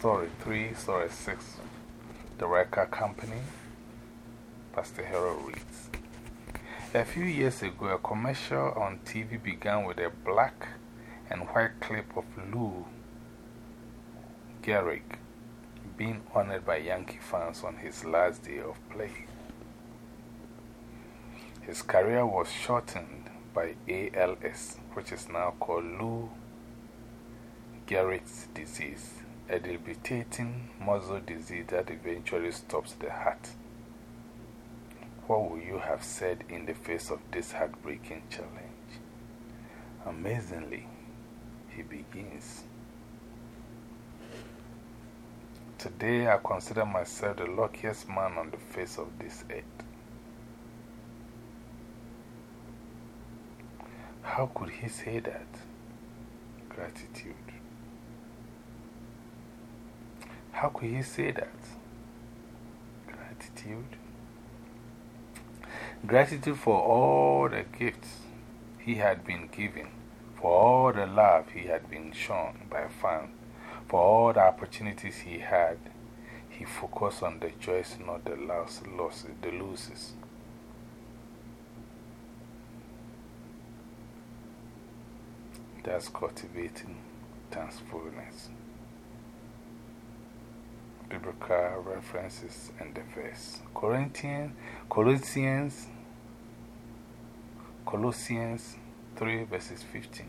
story 3, story 6. The Record Company. Pastor Harold reads. A few years ago, a commercial on TV began with a black and white clip of Lou Gehrig being honored by Yankee fans on his last day of play. His career was shortened by ALS, which is now called Lou Gehrig's disease, a debilitating muscle disease that eventually stops the heart. What would you have said in the face of this heartbreaking challenge? Amazingly, he begins. Today, I consider myself the luckiest man on the face of this earth. How could he say that? Gratitude. How could he say that? Gratitude. Gratitude for all the gifts he had been given, for all the love he had been shown by a fans for all the opportunities he had, he focused on the joys, not the loss, losses, the losses. That's cultivating thankfulness. Biblical references and the verse. Corinthians, Colossians, Colossians 3 verses 15.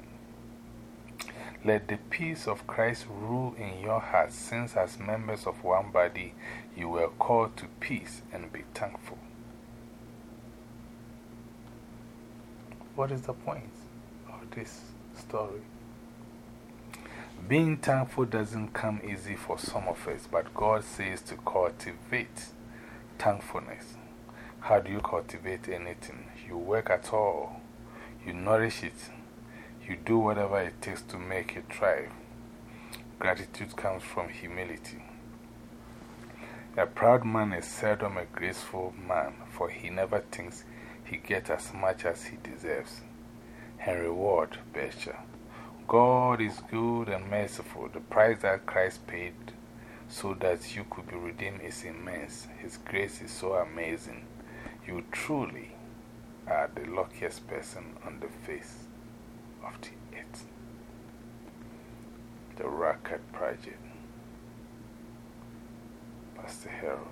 Let the peace of Christ rule in your hearts, since as members of one body you were called to peace and be thankful. What is the point of this story? Being thankful doesn't come easy for some of us, but God says to cultivate thankfulness. How do you cultivate anything? You work at all, you nourish it you do whatever it takes to make it thrive. Gratitude comes from humility. A proud man is seldom a graceful man, for he never thinks he gets as much as he deserves. Henry Ward Beecher. God is good and merciful. The price that Christ paid so that you could be redeemed is immense. His grace is so amazing. You truly are the luckiest person on the face of the earth. The Rocket Project. Pastor Harold.